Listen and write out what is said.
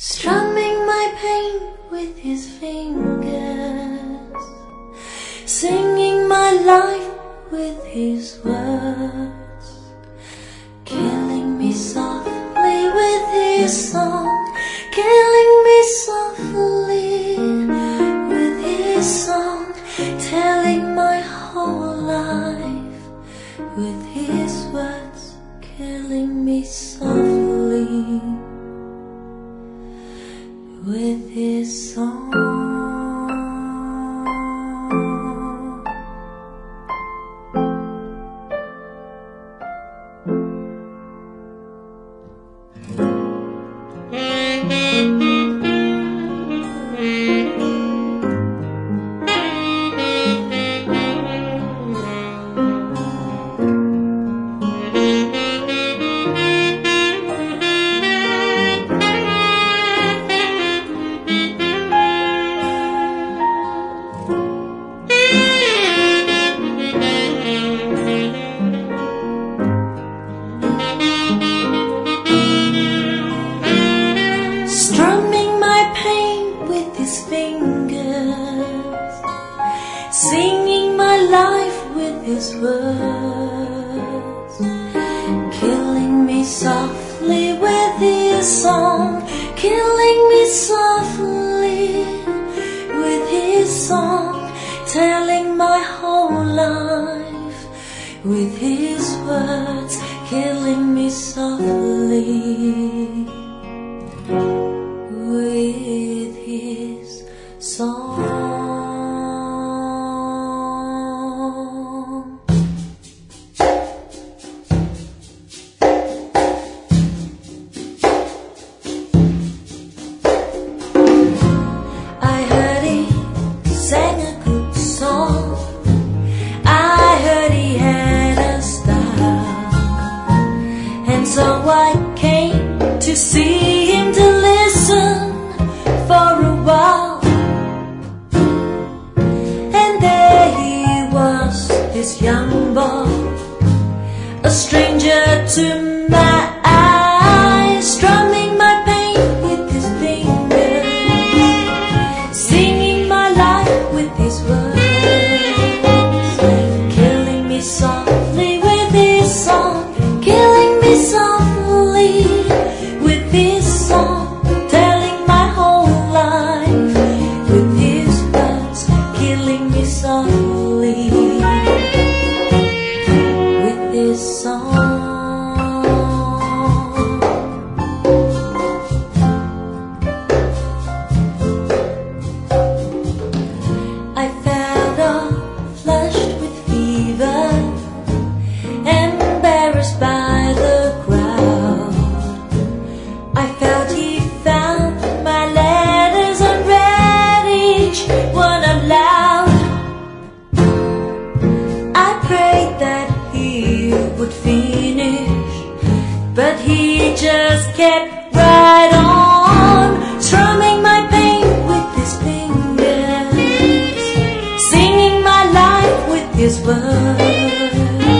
strumming my pain with his fingers, singing my life with his words, killing me softly with his song, killing me softly with his song, telling my whole life with his words, killing me softly with his song. His fingers, singing my life with his words, killing me softly with his song, killing me softly with his song, telling my whole life with his words, killing me softly so I came to see him this young boy, a stranger to my would finish, but he just kept right on, strumming my pain with his fingers, singing my life with his words,